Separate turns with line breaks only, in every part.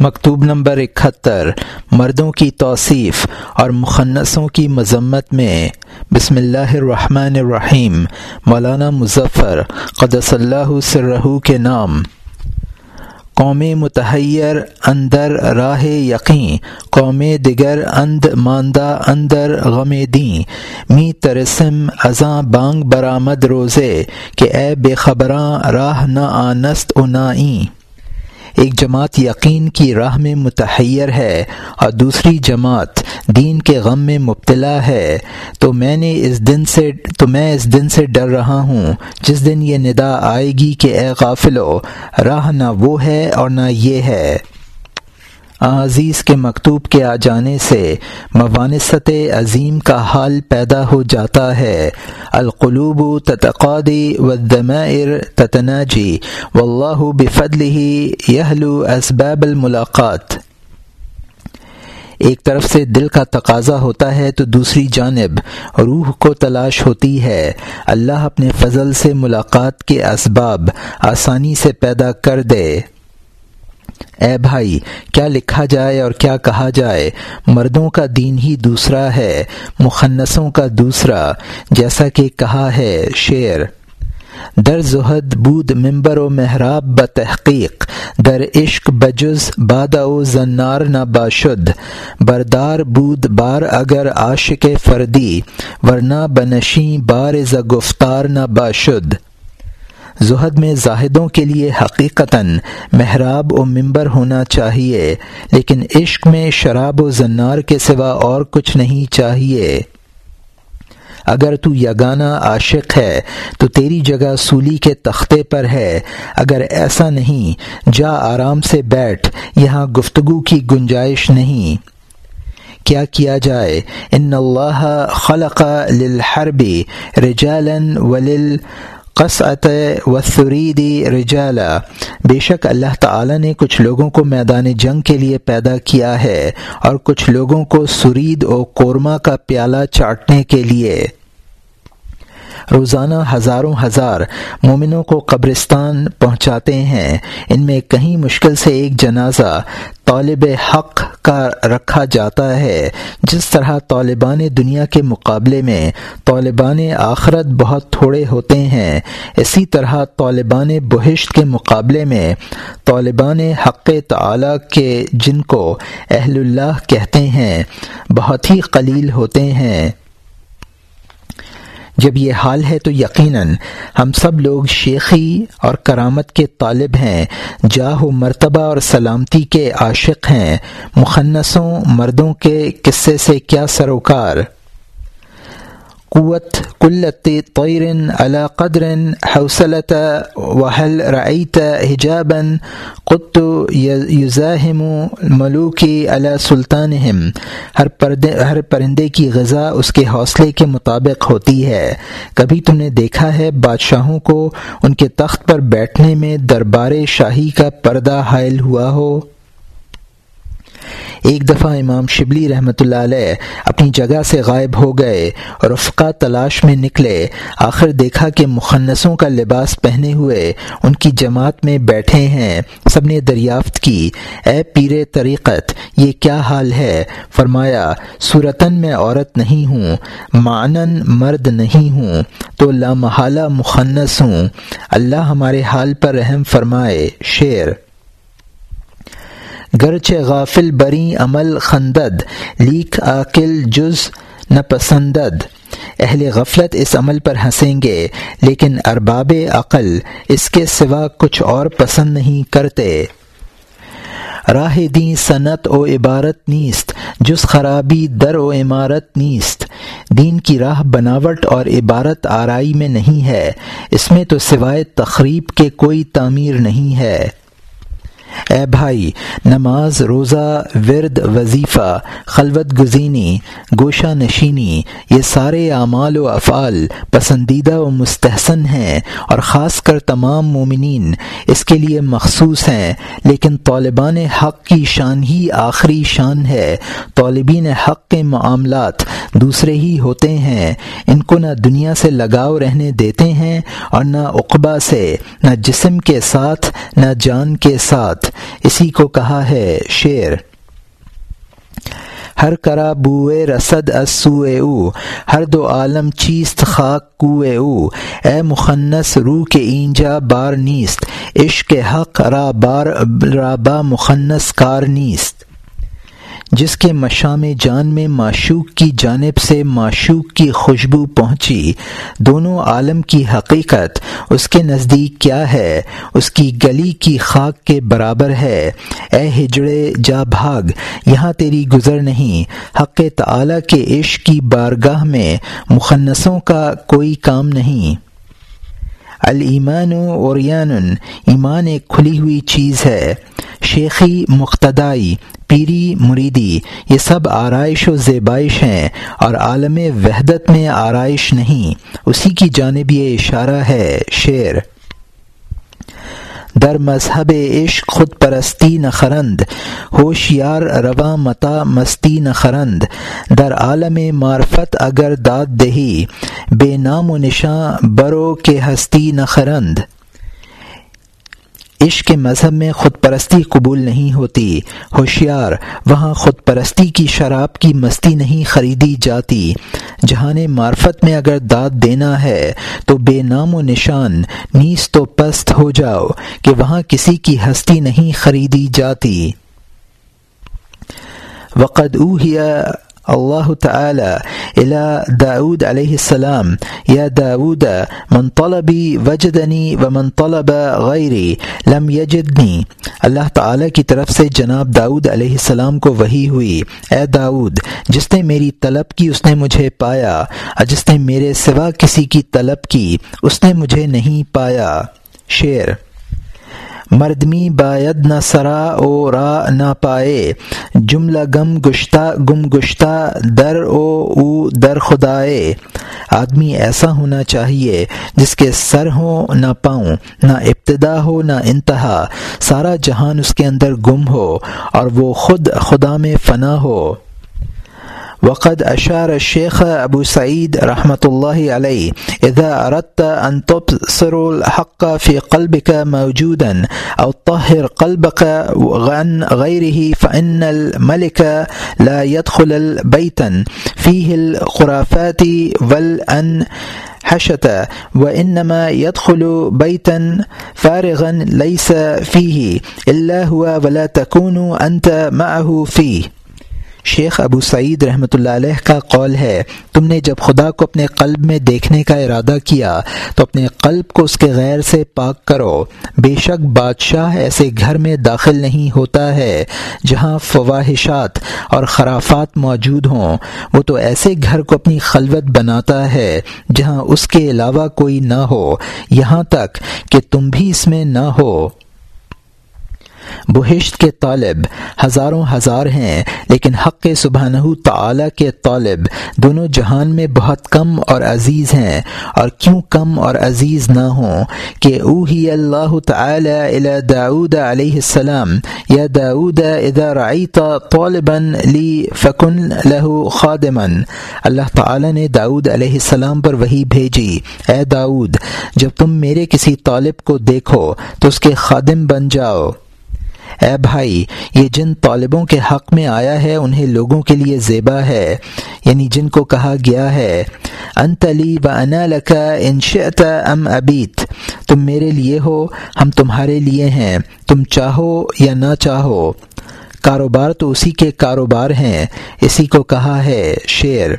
مکتوب نمبر اکہتر، مردوں کی توصیف اور مخنصوں کی مذمت میں۔ بسم اللہ الرحمن الرحیم۔ مولانا مظفر، قدس اللہ سرہ کے نام۔ قوم متحیر، اندر راہ یقیں قوم دگر اند ماندہ، اندر غم دیں می ترسم ازاں بانگ برآمد روزے کہ اے بے خبراں، راہ نہ آنست نائیں ایک جماعت یقین کی راہ میں متحیر ہے اور دوسری جماعت دین کے غم میں مبتلا ہے، تو میں نے اس دن سے، تو میں اس دن سے ڈر رہا ہوں۔ جس دن یہ ندا آئے گی کہ اے غافلو، راہ نہ وہ ہے اور نہ یہ ہے۔ عزیز کے مکتوب کے آ جانے سے موانست عظیم کا حال پیدا ہو جاتا ہے۔ القلوب تتقادی و دمیر تتناجی۔ و اللہ یہلو اسباب الملاقات۔ ایک طرف سے دل کا تقاضا ہوتا ہے تو دوسری جانب روح کو تلاش ہوتی ہے۔ اللہ اپنے فضل سے ملاقات کے اسباب آسانی سے پیدا کر دے۔ اے بھائی، کیا لکھا جائے اور کیا کہا جائے؟ مردوں کا دین ہی دوسرا ہے مخنصوں کا دوسرا، جیسا کہ کہا ہے شعر۔ در زہد بود ممبر و محراب بتحقیق در عشق بجز باد و زنار نہ باشد بردار بود بار اگر عاشق فردی، ورنہ بنشیں بار ز گفتار نہ باشد زہد میں زاہدوں کے لیے حقیقتاً محراب و ممبر ہونا چاہیے، لیکن عشق میں شراب و زنار کے سوا اور کچھ نہیں چاہیے۔ اگر تو یگانہ عاشق ہے، تو تیری جگہ سولی کے تختے پر ہے۔ اگر ایسا نہیں، جا آرام سے بیٹھ، یہاں گفتگو کی گنجائش نہیں۔ کیا کیا جائے؟ ان اللہ خلق للحرب رجالا ولل قصعت و سریدی رجالا بے شک اللہ تعالی نے کچھ لوگوں کو میدان جنگ کے لیے پیدا کیا ہے اور کچھ لوگوں کو سرید و قورمہ کا پیالہ چاٹنے کے لیے۔ روزانہ ہزاروں ہزار مومنوں کو قبرستان پہنچاتے ہیں۔ ان میں کہیں مشکل سے ایک جنازہ طالب حق کا رکھا جاتا ہے، جس طرح طالبان دنیا کے مقابلے میں طالبان آخرت بہت تھوڑے ہوتے ہیں، اسی طرح طالبان بہشت کے مقابلے میں طالبان حق تعلیٰ کے جن کو اہل اللہ کہتے ہیں، بہت ہی قلیل ہوتے ہیں۔ جب یہ حال ہے تو یقیناً ہم سب لوگ شیخی اور کرامت کے طالب ہیں، جاہ و مرتبہ اور سلامتی کے عاشق ہیں مخنصوں مردوں کے قصے سے کیا سروکار؟ قوت قلت طیر علا قدر حوصلت وحل رعیت حجابا؟ قط یزاہم ملوکی علا سلطان ہر پردے ہر پرندے کی غذا اس کے حوصلے کے مطابق ہوتی ہے۔ کبھی تم نے دیکھا ہے بادشاہوں کو ان کے تخت پر بیٹھنے میں دربار شاہی کا پردہ حائل ہوا ہو؟ ایک دفعہ امام شبلی رحمۃ اللہ علیہ اپنی جگہ سے غائب ہو گئے اور افقا تلاش میں نکلے۔ آخر دیکھا کہ مخنصوں کا لباس پہنے ہوئے ان کی جماعت میں بیٹھے ہیں۔ سب نے دریافت کی۔ اے پیر طریقت، یہ کیا حال ہے؟ فرمایا، صورتاً میں عورت نہیں ہوں معنن مرد نہیں ہوں، تو لامحالہ مخنص ہوں۔ اللہ ہمارے حال پر رحم فرمائے۔ شعر۔ گرچہ غافل بری عمل خندد، لیک عاقل جز نہ پسندد اہل غفلت اس عمل پر ہنسیں گے، لیکن ارباب عقل اس کے سوا کچھ اور پسند نہیں کرتے۔ راہ دیں صنعت و عبارت نیست جس خرابی در و عمارت نیست۔ دین کی راہ بناوٹ اور عبارت آرائی میں نہیں ہے، اس میں تو سوائے تقریب کے کوئی تعمیر نہیں ہے۔ اے بھائی، نماز، روزہ، ورد، وظیفہ، خلوت گزینی، گوشہ نشینی، یہ سارے اعمال و افعال پسندیدہ و مستحسن ہیں اور خاص کر تمام مومنین اس کے لیے مخصوص ہیں، لیکن طالبان حق کی شان ہی آخری شان ہے۔ طالبین حق کے معاملات دوسرے ہی ہوتے ہیں۔ ان کو نہ دنیا سے لگاؤ رہنے دیتے ہیں اور نہ اقبا سے، نہ جسم کے ساتھ، نہ جان کے ساتھ۔ ساتھ اسی کو کہا ہے شعر۔ ہر کرا بوئے رسد اسوئے او، ہر دو عالم چیست خاک کوئے او۔ اے مخنس روح کے اینجا بار نیست، عشق حق را بار رابا مخنس کار نیست۔ جس کے مشام جان میں معشوق کی جانب سے معشوق کی خوشبو پہنچی۔ دونوں عالم کی حقیقت، اس کے نزدیک کیا ہے؟ اس کی گلی کی خاک کے برابر ہے۔ اے ہجڑے، جا بھاگ، یہاں تیری گزر نہیں۔ حق تعالی کے عشق کی بارگاہ میں مخنصوں کا کوئی کام نہیں۔ المان و ایمان ایک کھلی ہوئی چیز ہے۔ شیخی مقتدائی، پیری مریدی، یہ سب آرائش و زیبائش ہیں اور عالم وحدت میں آرائش نہیں۔ اسی کی جانب یہ اشارہ ہے شعر۔ در مذہب عشق خود پرستی نخرند، ہوشیار رواں متا مستی نخرند۔ در عالم معرفت اگر داد دہی، بے نام و نشاں برو کے ہستی نخرند۔ عشق کے مذہب میں خود پرستی قبول نہیں ہوتی۔ ہوشیار، وہاں خود پرستی کی شراب کی مستی نہیں خریدی جاتی۔ جہان معرفت میں اگر داد دینا ہے تو بے نام و نشان نیس تو پست ہو جاؤ کہ وہاں کسی کی ہستی نہیں خریدی جاتی۔ وقد اوہیا اللہ تعالی الى داود علیہ السلام، یا داود من طلبی وجدنی و طلب غیری، لم یجدنی. اللہ تعالی کی طرف سے جناب داود علیہ السلام کو وہی ہوئی، اے داود جس نے میری طلب کی اس نے مجھے پایا، اور جس نے میرے سوا کسی کی طلب کی اس نے مجھے نہیں پایا۔ شعر مردمی باید نہ سرا او را نہ پائے، جملہ گم گشتہ گم گشتہ در او او در خدائے۔ آدمی ایسا ہونا چاہیے جس کے سر ہو نہ پاؤں، نہ ابتدا ہو نہ انتہا۔ سارا جہان اس کے اندر گم ہو اور وہ خود خدا میں فنا ہو۔ وقد اشار الشيخ ابو سعید رحمۃ اللہ علیہ اذا اردت ان تبصر الحق في قلبك موجودا او طهر قلبك عن غيره فان الملك لا يدخل البيتا فيه الخرافات والان حشت وانما يدخل بيتا فارغا ليس فيه الا هو، ولا تكون انت معه فيه. شیخ ابو سعید رحمۃ اللہ علیہ کا قول ہے، تم نے جب خدا کو اپنے قلب میں دیکھنے کا ارادہ کیا، تو اپنے قلب کو اس کے غیر سے پاک کرو۔ بے شک بادشاہ ایسے گھر میں داخل نہیں ہوتا ہے، جہاں فواہشات اور خرافات موجود ہوں۔ وہ تو ایسے گھر کو اپنی خلوت بناتا ہے، جہاں اس کے علاوہ کوئی نہ ہو۔ یہاں تک کہ تم بھی اس میں نہ ہو۔ بہشت کے طالب ہزاروں ہزار ہیں، لیکن حق سبحانہ تعالی کے طالب دونوں جہان میں بہت کم اور عزیز ہیں۔ اور کیوں کم اور عزیز نہ ہوں کہ اوہی اللہ تعالی الى داود علیہ السلام، یا داود اذا رعیت طالبا لی فکن له خادما۔ اللہ تعالی نے داود علیہ السلام پر وہی بھیجی، اے داود جب تم میرے کسی طالب کو دیکھو تو اس کے خادم بن جاؤ۔ اے بھائی، یہ جن طالبوں کے حق میں آیا ہے، انہیں لوگوں کے لیے زیبا ہے۔ یعنی جن کو کہا گیا ہے انتلی و انا لکا انشأت ام ابیت۔ تم میرے لیے ہو، ہم تمہارے لیے ہیں۔ تم چاہو یا نہ چاہو؟ کاروبار تو اسی کے کاروبار ہیں۔ اسی کو کہا ہے شعر۔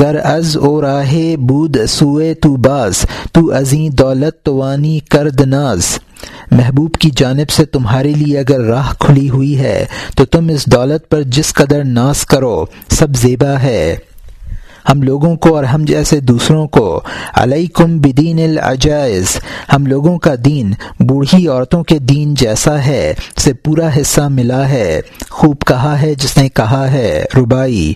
گر از او راہ بود سوئے تو باز، تو ازیں دولت توانی کرد ناز۔ محبوب کی جانب سے تمہارے لیے اگر راہ کھلی ہوئی ہے، تو تم اس دولت پر جس قدر ناس کرو، سب زیبا ہے۔ ہم لوگوں کو اور ہم جیسے دوسروں کو، علیکم بدین العجائز۔ ہم لوگوں کا دین بوڑھی عورتوں کے دین جیسا ہے، سے پورا حصہ ملا ہے۔ خوب کہا ہے جس نے کہا ہے ربائی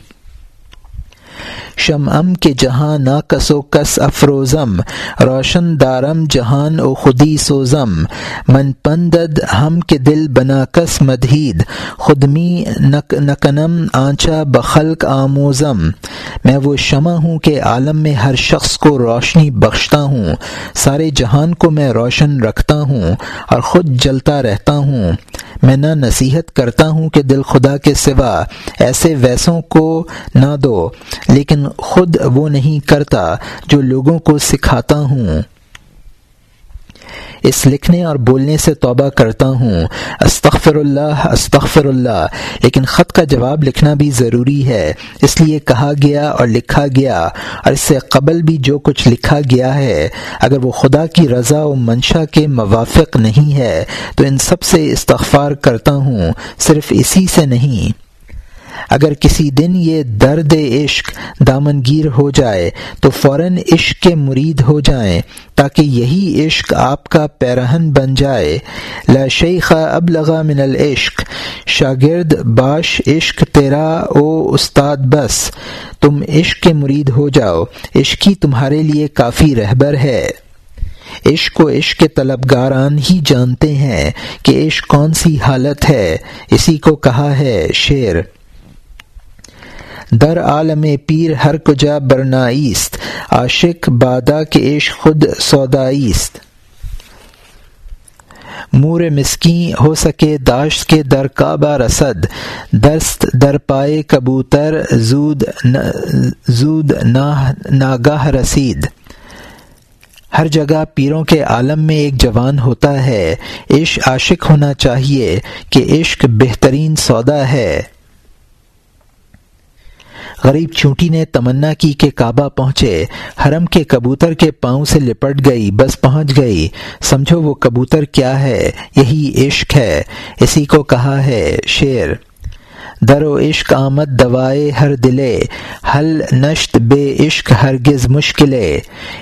شم ام کے جہاں نا کس و کس افروزم، روشن دارم جہان او خودی سوزم۔ من پندد ہم کے دل بنا کس مدہید، خودمی نک نکنم آنچا بخلق آموزم۔ میں وہ شمع ہوں کہ عالم میں ہر شخص کو روشنی بخشتا ہوں۔ سارے جہان کو میں روشن رکھتا ہوں اور خود جلتا رہتا ہوں۔ میں نہ نصیحت کرتا ہوں کہ دل خدا کے سوا، ایسے ویسوں کو نہ دو۔ لیکن خود وہ نہیں کرتا جو لوگوں کو سکھاتا ہوں۔ اس لکھنے اور بولنے سے توبہ کرتا ہوں۔ استغفر اللہ استغفر اللہ لیکن خط کا جواب لکھنا بھی ضروری ہے۔ اس لیے کہا گیا اور لکھا گیا۔ اور اس سے قبل بھی جو کچھ لکھا گیا ہے، اگر وہ خدا کی رضا و منشا کے موافق نہیں ہے، تو ان سب سے استغفار کرتا ہوں۔ صرف اسی سے نہیں۔ اگر کسی دن یہ درد عشق دامنگیر ہو جائے، تو فوراً عشق کے مرید ہو جائیں، تاکہ یہی عشق آپ کا پیرہن بن جائے۔ لا شیخ اب لگا من العشق، شاگرد باش عشق تیرا او استاد بس، تم عشق کے مرید ہو جاؤ۔ عشق ہی تمہارے لیے کافی رہبر ہے۔ عشق و عشق کے طلبگاران ہی جانتے ہیں کہ عشق کون سی حالت ہے۔ اسی کو کہا ہے شعر۔ در عالم پیر ہر کجا برنائیست عاشق بادا کے عشق خود سودائیست مور مسکیں ہو سکے داشت کے در کعبہ رسد، دست در پائے کبوتر، زود زود ناگاہ رسید۔ ہر جگہ پیروں کے عالم میں ایک جوان ہوتا ہے عشق عاشق ہونا چاہیے کہ عشق بہترین سودا ہے۔ غریب چونٹی نے تمنا کی کہ کعبہ پہنچے، حرم کے کبوتر کے پاؤں سے لپٹ گئی، بس پہنچ گئی۔ سمجھو وہ کبوتر کیا ہے؟ یہی عشق ہے۔ اسی کو کہا ہے شعر۔ در و عشق آمد دوائے ہر دلے، حل نشت بے عشق ہرگز مشکل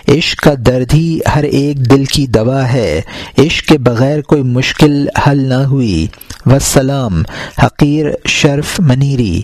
عشق کا درد ہی ہر ایک دل کی دوا ہے۔ عشق کے بغیر کوئی مشکل حل نہ ہوئی۔ وسلام حقیر شرف منیری۔